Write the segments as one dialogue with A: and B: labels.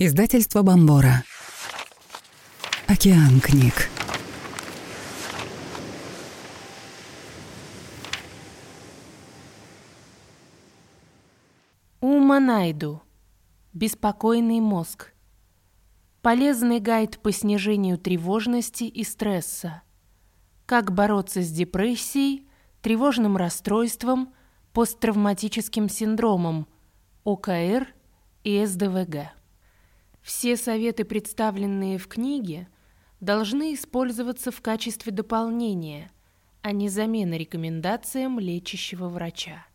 A: Издательство Бомбора. Океан книг.
B: Уманайду. Беспокойный мозг. Полезный гайд по снижению тревожности и стресса. Как бороться с депрессией, тревожным расстройством, посттравматическим синдромом, ОКР и СДВГ. Все советы, представленные в книге, должны использоваться в качестве дополнения, а не замены рекомендациям лечащего врача.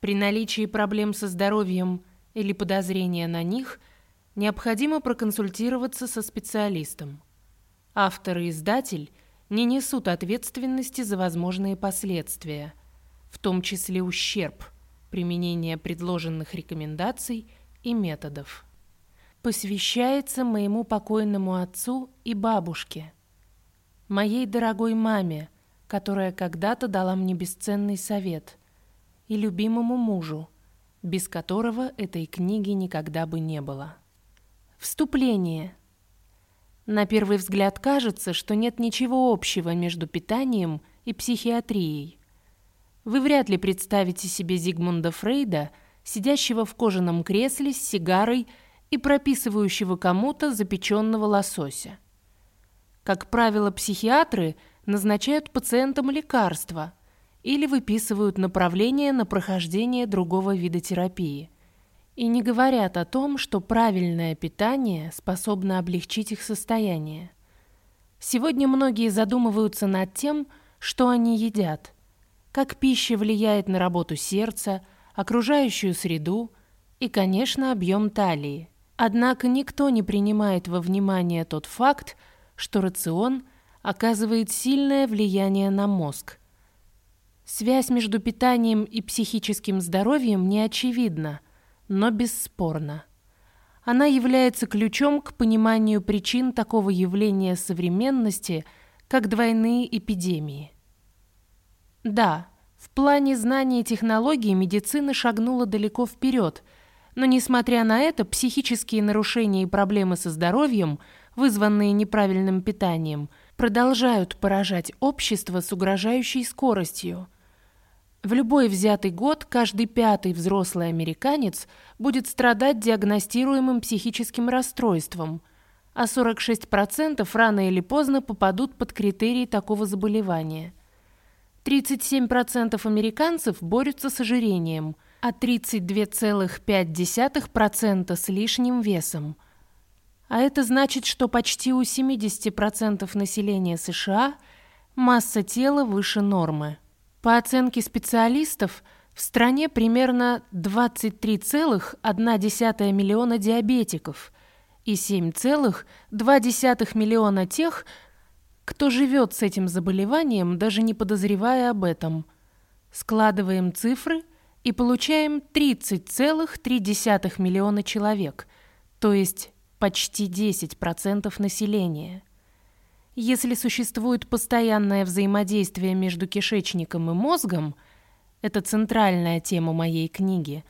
B: При наличии проблем со здоровьем или подозрения на них необходимо проконсультироваться со специалистом. Автор и издатель не несут ответственности за возможные последствия, в том числе ущерб применения предложенных рекомендаций и методов посвящается моему покойному отцу и бабушке, моей дорогой маме, которая когда-то дала мне бесценный совет, и любимому мужу, без которого этой книги никогда бы не было. Вступление. На первый взгляд кажется, что нет ничего общего между питанием и психиатрией. Вы вряд ли представите себе Зигмунда Фрейда, сидящего в кожаном кресле с сигарой и прописывающего кому-то запеченного лосося. Как правило, психиатры назначают пациентам лекарства или выписывают направление на прохождение другого вида терапии и не говорят о том, что правильное питание способно облегчить их состояние. Сегодня многие задумываются над тем, что они едят, как пища влияет на работу сердца, окружающую среду и, конечно, объем талии. Однако никто не принимает во внимание тот факт, что рацион оказывает сильное влияние на мозг. Связь между питанием и психическим здоровьем не очевидна, но бесспорна. Она является ключом к пониманию причин такого явления современности, как двойные эпидемии. Да, в плане знаний и технологий медицина шагнула далеко вперед – но, несмотря на это, психические нарушения и проблемы со здоровьем, вызванные неправильным питанием, продолжают поражать общество с угрожающей скоростью. В любой взятый год каждый пятый взрослый американец будет страдать диагностируемым психическим расстройством, а 46% рано или поздно попадут под критерии такого заболевания. 37% американцев борются с ожирением – а 32,5% с лишним весом. А это значит, что почти у 70% населения США масса тела выше нормы. По оценке специалистов, в стране примерно 23,1 миллиона диабетиков и 7,2 миллиона тех, кто живет с этим заболеванием, даже не подозревая об этом. Складываем цифры – и получаем 30,3 миллиона человек, то есть почти 10% населения. Если существует постоянное взаимодействие между кишечником и мозгом, это центральная тема моей книги,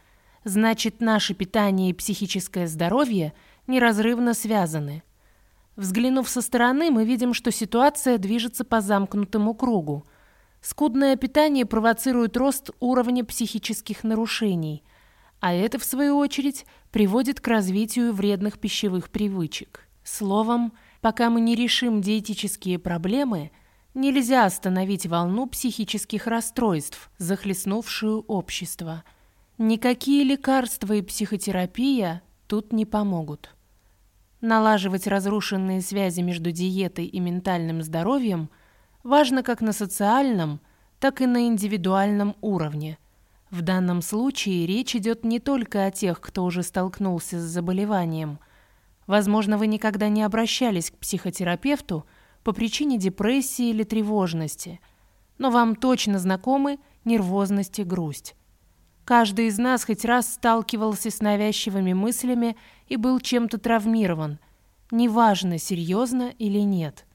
B: значит наше питание и психическое здоровье неразрывно связаны. Взглянув со стороны, мы видим, что ситуация движется по замкнутому кругу – Скудное питание провоцирует рост уровня психических нарушений, а это, в свою очередь, приводит к развитию вредных пищевых привычек. Словом, пока мы не решим диетические проблемы, нельзя остановить волну психических расстройств, захлестнувшую общество. Никакие лекарства и психотерапия тут не помогут. Налаживать разрушенные связи между диетой и ментальным здоровьем – важно как на социальном, так и на индивидуальном уровне. В данном случае речь идет не только о тех, кто уже столкнулся с заболеванием. Возможно, вы никогда не обращались к психотерапевту по причине депрессии или тревожности, но вам точно знакомы нервозность и грусть. Каждый из нас хоть раз сталкивался с навязчивыми мыслями и был чем-то травмирован, неважно, серьезно или нет.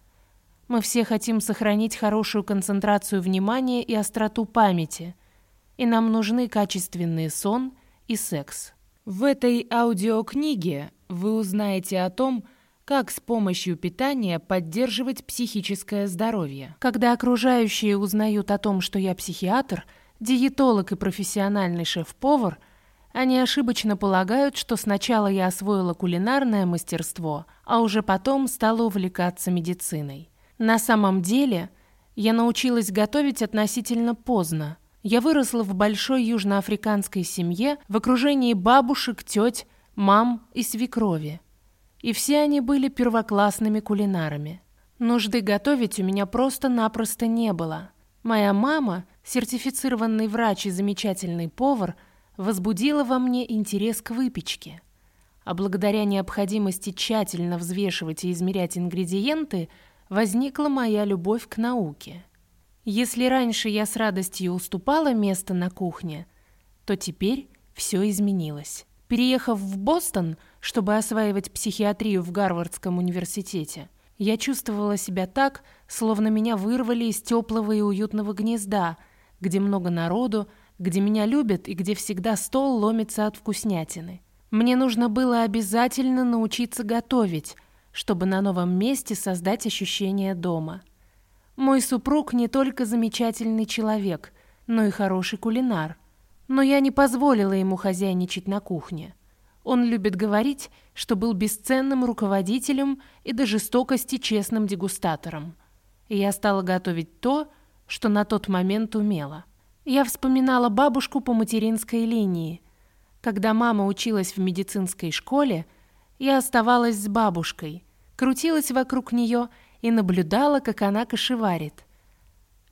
B: Мы все хотим сохранить хорошую концентрацию внимания и остроту памяти. И нам нужны качественный сон и секс. В этой аудиокниге вы узнаете о том, как с помощью питания поддерживать психическое здоровье. Когда окружающие узнают о том, что я психиатр, диетолог и профессиональный шеф-повар, они ошибочно полагают, что сначала я освоила кулинарное мастерство, а уже потом стала увлекаться медициной. На самом деле, я научилась готовить относительно поздно. Я выросла в большой южноафриканской семье в окружении бабушек, теть, мам и свекрови. И все они были первоклассными кулинарами. Нужды готовить у меня просто-напросто не было. Моя мама, сертифицированный врач и замечательный повар, возбудила во мне интерес к выпечке. А благодаря необходимости тщательно взвешивать и измерять ингредиенты, возникла моя любовь к науке. Если раньше я с радостью уступала место на кухне, то теперь все изменилось. Переехав в Бостон, чтобы осваивать психиатрию в Гарвардском университете, я чувствовала себя так, словно меня вырвали из теплого и уютного гнезда, где много народу, где меня любят и где всегда стол ломится от вкуснятины. Мне нужно было обязательно научиться готовить, чтобы на новом месте создать ощущение дома. Мой супруг не только замечательный человек, но и хороший кулинар. Но я не позволила ему хозяйничать на кухне. Он любит говорить, что был бесценным руководителем и до жестокости честным дегустатором. И я стала готовить то, что на тот момент умела. Я вспоминала бабушку по материнской линии. Когда мама училась в медицинской школе, я оставалась с бабушкой, крутилась вокруг нее и наблюдала, как она кошеварит.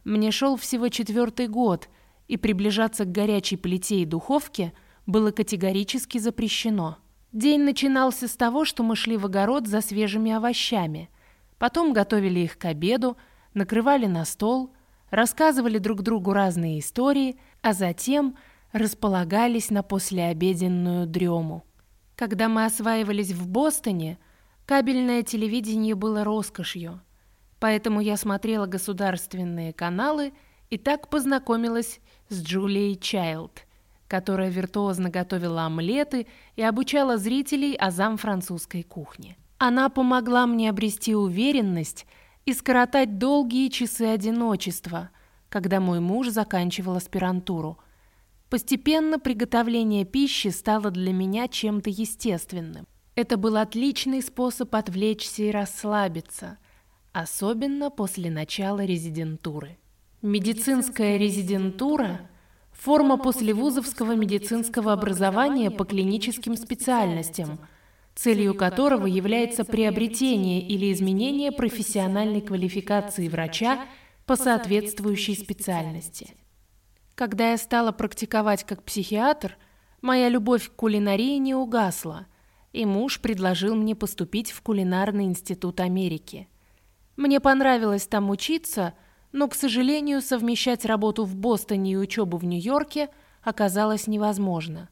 B: Мне шел всего четвертый год — и приближаться к горячей плите и духовке было категорически запрещено. День начинался с того, что мы шли в огород за свежими овощами. Потом готовили их к обеду, накрывали на стол, рассказывали друг другу разные истории, а затем располагались на послеобеденную дрему. Когда мы осваивались в Бостоне, кабельное телевидение было роскошью, поэтому я смотрела государственные каналы и так познакомилась с Джулией Чайлд, которая виртуозно готовила омлеты и обучала зрителей азам французской кухни. Она помогла мне обрести уверенность и скоротать долгие часы одиночества, когда мой муж заканчивал аспирантуру. Постепенно приготовление пищи стало для меня чем-то естественным. Это был отличный способ отвлечься и расслабиться, особенно после начала резидентуры. Медицинская резидентура – форма послевузовского медицинского образования по клиническим специальностям, целью которого является приобретение или изменение профессиональной квалификации врача по соответствующей специальности. Когда я стала практиковать как психиатр, моя любовь к кулинарии не угасла, и муж предложил мне поступить в Кулинарный институт Америки. Мне понравилось там учиться – но, к сожалению, совмещать работу в Бостоне и учебу в Нью-Йорке оказалось невозможно.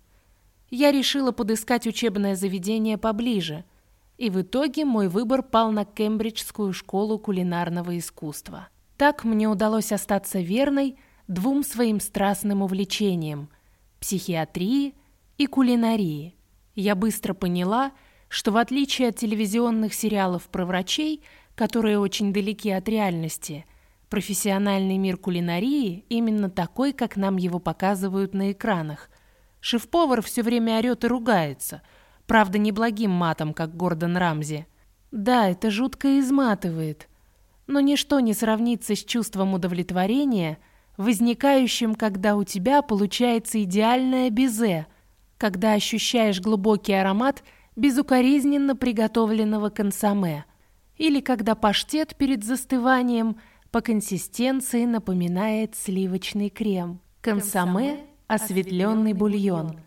B: Я решила подыскать учебное заведение поближе, и в итоге мой выбор пал на Кембриджскую школу кулинарного искусства. Так мне удалось остаться верной двум своим страстным увлечениям – психиатрии и кулинарии. Я быстро поняла, что в отличие от телевизионных сериалов про врачей, которые очень далеки от реальности – Профессиональный мир кулинарии именно такой, как нам его показывают на экранах. Шеф-повар все время орет и ругается. Правда, не благим матом, как Гордон Рамзи. Да, это жутко изматывает. Но ничто не сравнится с чувством удовлетворения, возникающим, когда у тебя получается идеальное безе, когда ощущаешь глубокий аромат безукоризненно приготовленного консоме, или когда паштет перед застыванием – по консистенции напоминает сливочный крем. Консоме – осветленный бульон.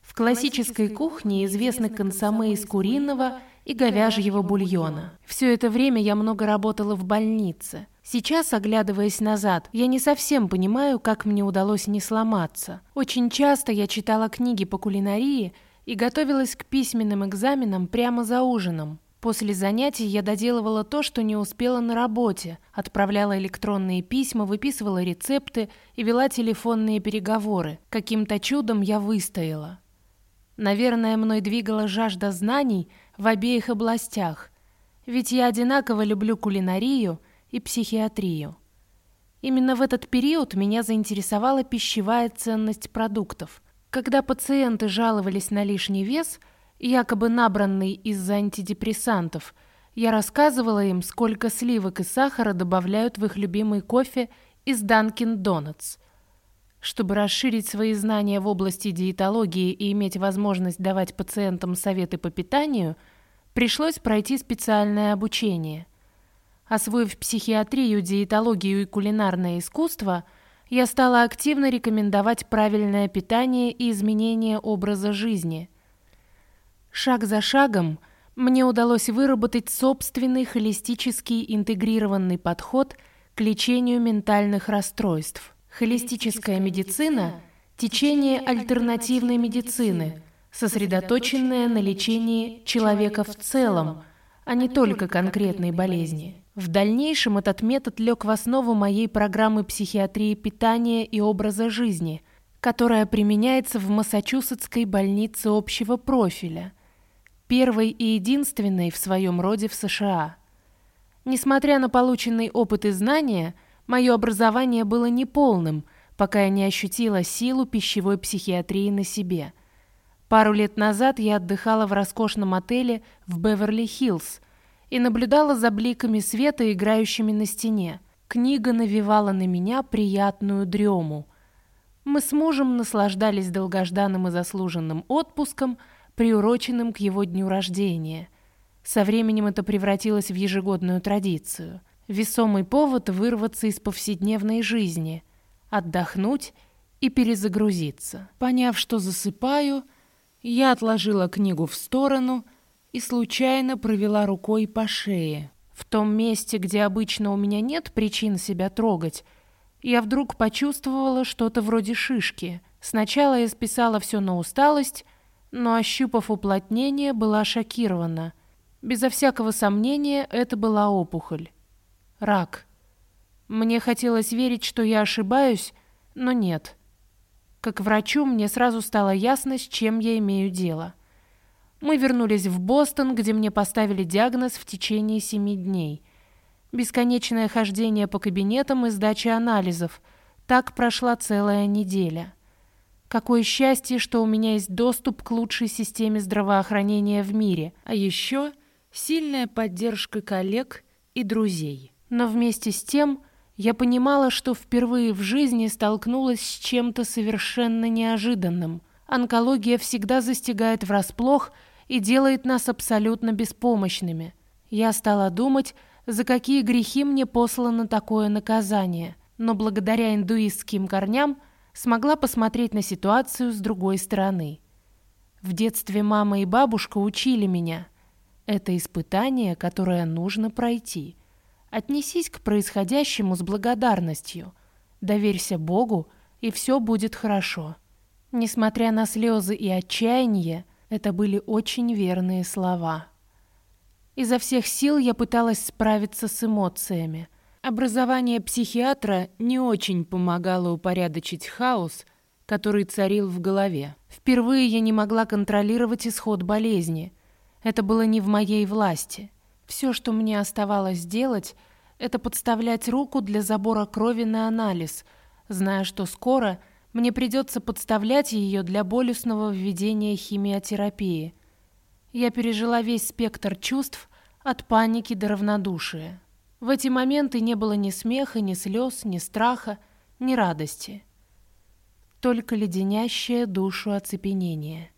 B: В классической кухне известны консоме из куриного и говяжьего бульона. Все это время я много работала в больнице. Сейчас, оглядываясь назад, я не совсем понимаю, как мне удалось не сломаться. Очень часто я читала книги по кулинарии и готовилась к письменным экзаменам прямо за ужином. После занятий я доделывала то, что не успела на работе, отправляла электронные письма, выписывала рецепты и вела телефонные переговоры. Каким-то чудом я выстояла. Наверное, мной двигала жажда знаний, в обеих областях, ведь я одинаково люблю кулинарию и психиатрию. Именно в этот период меня заинтересовала пищевая ценность продуктов. Когда пациенты жаловались на лишний вес, якобы набранный из-за антидепрессантов, я рассказывала им, сколько сливок и сахара добавляют в их любимый кофе из Dunkin' Donuts. Чтобы расширить свои знания в области диетологии и иметь возможность давать пациентам советы по питанию, пришлось пройти специальное обучение – Освоив психиатрию, диетологию и кулинарное искусство, я стала активно рекомендовать правильное питание и изменение образа жизни. Шаг за шагом мне удалось выработать собственный холистический интегрированный подход к лечению ментальных расстройств. Холистическая медицина – течение альтернативной медицины, сосредоточенное на лечении человека в целом, а не только конкретной болезни. В дальнейшем этот метод лег в основу моей программы психиатрии питания и образа жизни, которая применяется в Массачусетской больнице общего профиля, первой и единственной в своем роде в США. Несмотря на полученный опыт и знания, мое образование было неполным, пока я не ощутила силу пищевой психиатрии на себе. Пару лет назад я отдыхала в роскошном отеле в Беверли-Хиллз – и наблюдала за бликами света, играющими на стене. Книга навевала на меня приятную дрему. Мы с мужем наслаждались долгожданным и заслуженным отпуском, приуроченным к его дню рождения. Со временем это превратилось в ежегодную традицию. Весомый повод вырваться из повседневной жизни, отдохнуть и перезагрузиться. Поняв, что засыпаю, я отложила книгу в сторону — и случайно провела рукой по шее. В том месте, где обычно у меня нет причин себя трогать, я вдруг почувствовала что-то вроде шишки. Сначала я списала все на усталость, но, ощупав уплотнение, была шокирована. Безо всякого сомнения, это была опухоль. Рак. Мне хотелось верить, что я ошибаюсь, но нет. Как врачу мне сразу стало ясно, с чем я имею дело — мы вернулись в Бостон, где мне поставили диагноз в течение семи дней. Бесконечное хождение по кабинетам и сдача анализов. Так прошла целая неделя. Какое счастье, что у меня есть доступ к лучшей системе здравоохранения в мире, а еще сильная поддержка коллег и друзей. Но вместе с тем я понимала, что впервые в жизни столкнулась с чем-то совершенно неожиданным. Онкология всегда застигает врасплох – и делает нас абсолютно беспомощными. Я стала думать, за какие грехи мне послано такое наказание, но благодаря индуистским корням смогла посмотреть на ситуацию с другой стороны. В детстве мама и бабушка учили меня. Это испытание, которое нужно пройти. Отнесись к происходящему с благодарностью. Доверься Богу, и все будет хорошо. Несмотря на слезы и отчаяние, это были очень верные слова. Изо всех сил я пыталась справиться с эмоциями. Образование психиатра не очень помогало упорядочить хаос, который царил в голове. Впервые я не могла контролировать исход болезни. Это было не в моей власти. Все, что мне оставалось делать, это подставлять руку для забора крови на анализ, зная, что скоро – мне придется подставлять ее для болюсного введения химиотерапии. Я пережила весь спектр чувств от паники до равнодушия. В эти моменты не было ни смеха, ни слез, ни страха, ни радости. Только леденящее душу оцепенение.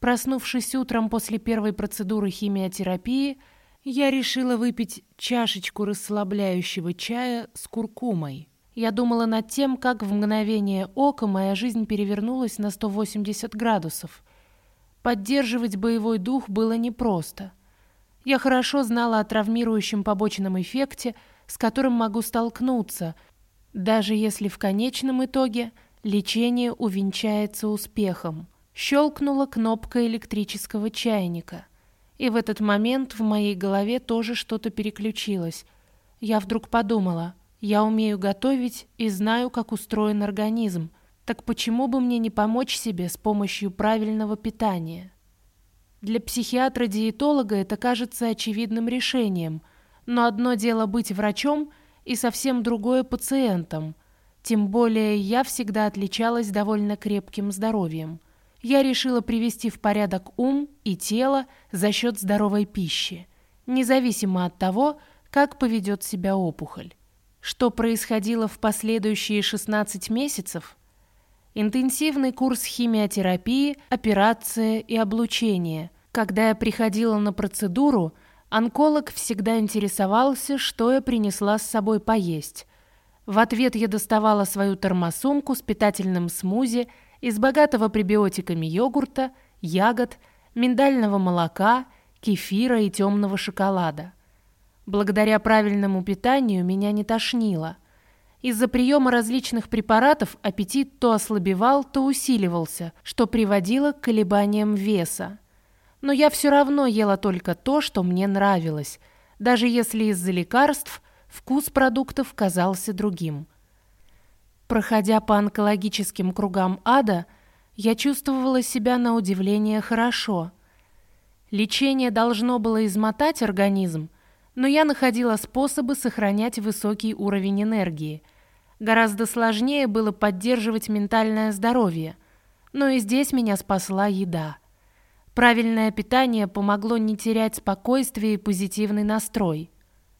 B: Проснувшись утром после первой процедуры химиотерапии, я решила выпить чашечку расслабляющего чая с куркумой – я думала над тем, как в мгновение ока моя жизнь перевернулась на 180 градусов. Поддерживать боевой дух было непросто. Я хорошо знала о травмирующем побочном эффекте, с которым могу столкнуться, даже если в конечном итоге лечение увенчается успехом. Щелкнула кнопка электрического чайника. И в этот момент в моей голове тоже что-то переключилось. Я вдруг подумала — я умею готовить и знаю, как устроен организм. Так почему бы мне не помочь себе с помощью правильного питания? Для психиатра-диетолога это кажется очевидным решением, но одно дело быть врачом и совсем другое пациентом. Тем более я всегда отличалась довольно крепким здоровьем. Я решила привести в порядок ум и тело за счет здоровой пищи, независимо от того, как поведет себя опухоль. Что происходило в последующие 16 месяцев? Интенсивный курс химиотерапии, операция и облучение. Когда я приходила на процедуру, онколог всегда интересовался, что я принесла с собой поесть. В ответ я доставала свою термосумку с питательным смузи из богатого пребиотиками йогурта, ягод, миндального молока, кефира и темного шоколада. Благодаря правильному питанию меня не тошнило. Из-за приема различных препаратов аппетит то ослабевал, то усиливался, что приводило к колебаниям веса. Но я все равно ела только то, что мне нравилось, даже если из-за лекарств вкус продуктов казался другим. Проходя по онкологическим кругам ада, я чувствовала себя на удивление хорошо. Лечение должно было измотать организм, но я находила способы сохранять высокий уровень энергии. Гораздо сложнее было поддерживать ментальное здоровье, но и здесь меня спасла еда. Правильное питание помогло не терять спокойствие и позитивный настрой.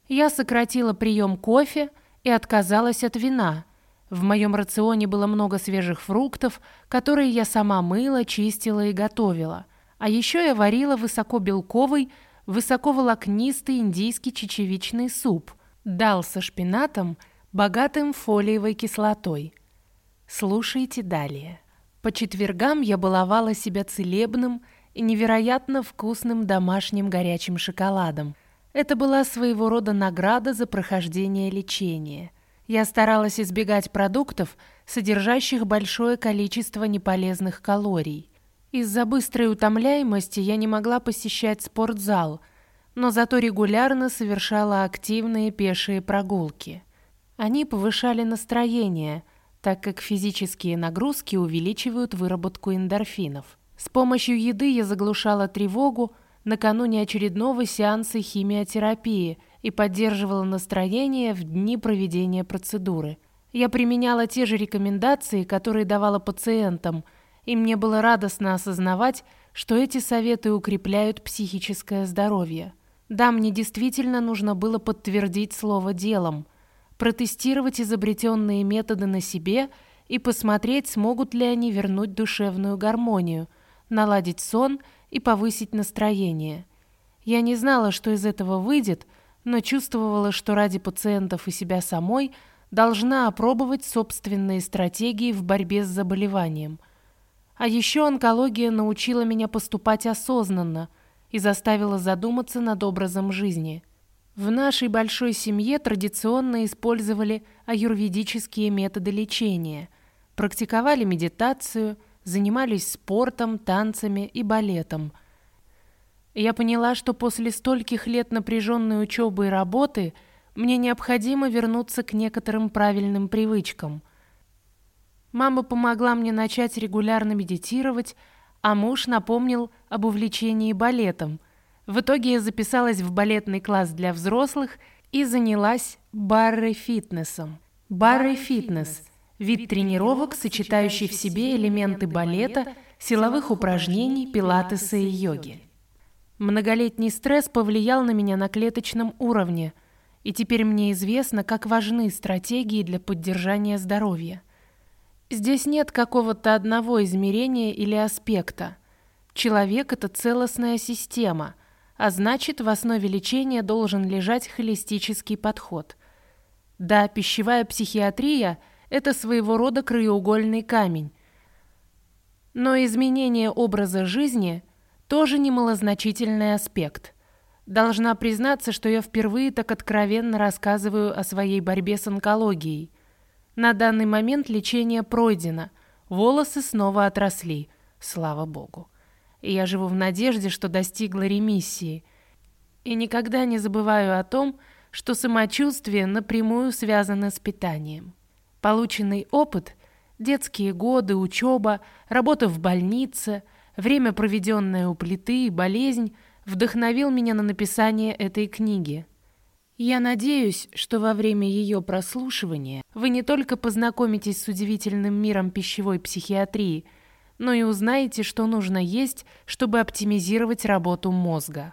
B: Я сократила прием кофе и отказалась от вина. В моем рационе было много свежих фруктов, которые я сама мыла, чистила и готовила. А еще я варила высокобелковый, высоковолокнистый индийский чечевичный суп, дал со шпинатом, богатым фолиевой кислотой. Слушайте далее. По четвергам я баловала себя целебным и невероятно вкусным домашним горячим шоколадом. Это была своего рода награда за прохождение лечения. Я старалась избегать продуктов, содержащих большое количество неполезных калорий. Из-за быстрой утомляемости я не могла посещать спортзал, но зато регулярно совершала активные пешие прогулки. Они повышали настроение, так как физические нагрузки увеличивают выработку эндорфинов. С помощью еды я заглушала тревогу накануне очередного сеанса химиотерапии и поддерживала настроение в дни проведения процедуры. Я применяла те же рекомендации, которые давала пациентам – и мне было радостно осознавать, что эти советы укрепляют психическое здоровье. Да, мне действительно нужно было подтвердить слово делом, протестировать изобретенные методы на себе и посмотреть, смогут ли они вернуть душевную гармонию, наладить сон и повысить настроение. Я не знала, что из этого выйдет, но чувствовала, что ради пациентов и себя самой должна опробовать собственные стратегии в борьбе с заболеванием – а еще онкология научила меня поступать осознанно и заставила задуматься над образом жизни. В нашей большой семье традиционно использовали аюрведические методы лечения, практиковали медитацию, занимались спортом, танцами и балетом. Я поняла, что после стольких лет напряженной учебы и работы мне необходимо вернуться к некоторым правильным привычкам – Мама помогла мне начать регулярно медитировать, а муж напомнил об увлечении балетом. В итоге я записалась в балетный класс для взрослых и занялась барре-фитнесом. Барре-фитнес – вид тренировок, сочетающий в себе элементы балета, силовых упражнений, пилатеса и йоги. Многолетний стресс повлиял на меня на клеточном уровне, и теперь мне известно, как важны стратегии для поддержания здоровья – Здесь нет какого-то одного измерения или аспекта. Человек — это целостная система, а значит, в основе лечения должен лежать холистический подход. Да, пищевая психиатрия — это своего рода краеугольный камень. Но изменение образа жизни — тоже немалозначительный аспект. Должна признаться, что я впервые так откровенно рассказываю о своей борьбе с онкологией — на данный момент лечение пройдено, волосы снова отросли, слава богу. И я живу в надежде, что достигла ремиссии. И никогда не забываю о том, что самочувствие напрямую связано с питанием. Полученный опыт, детские годы, учеба, работа в больнице, время, проведенное у плиты и болезнь, вдохновил меня на написание этой книги. Я надеюсь, что во время ее прослушивания вы не только познакомитесь с удивительным миром пищевой психиатрии, но и узнаете, что нужно есть, чтобы оптимизировать работу мозга.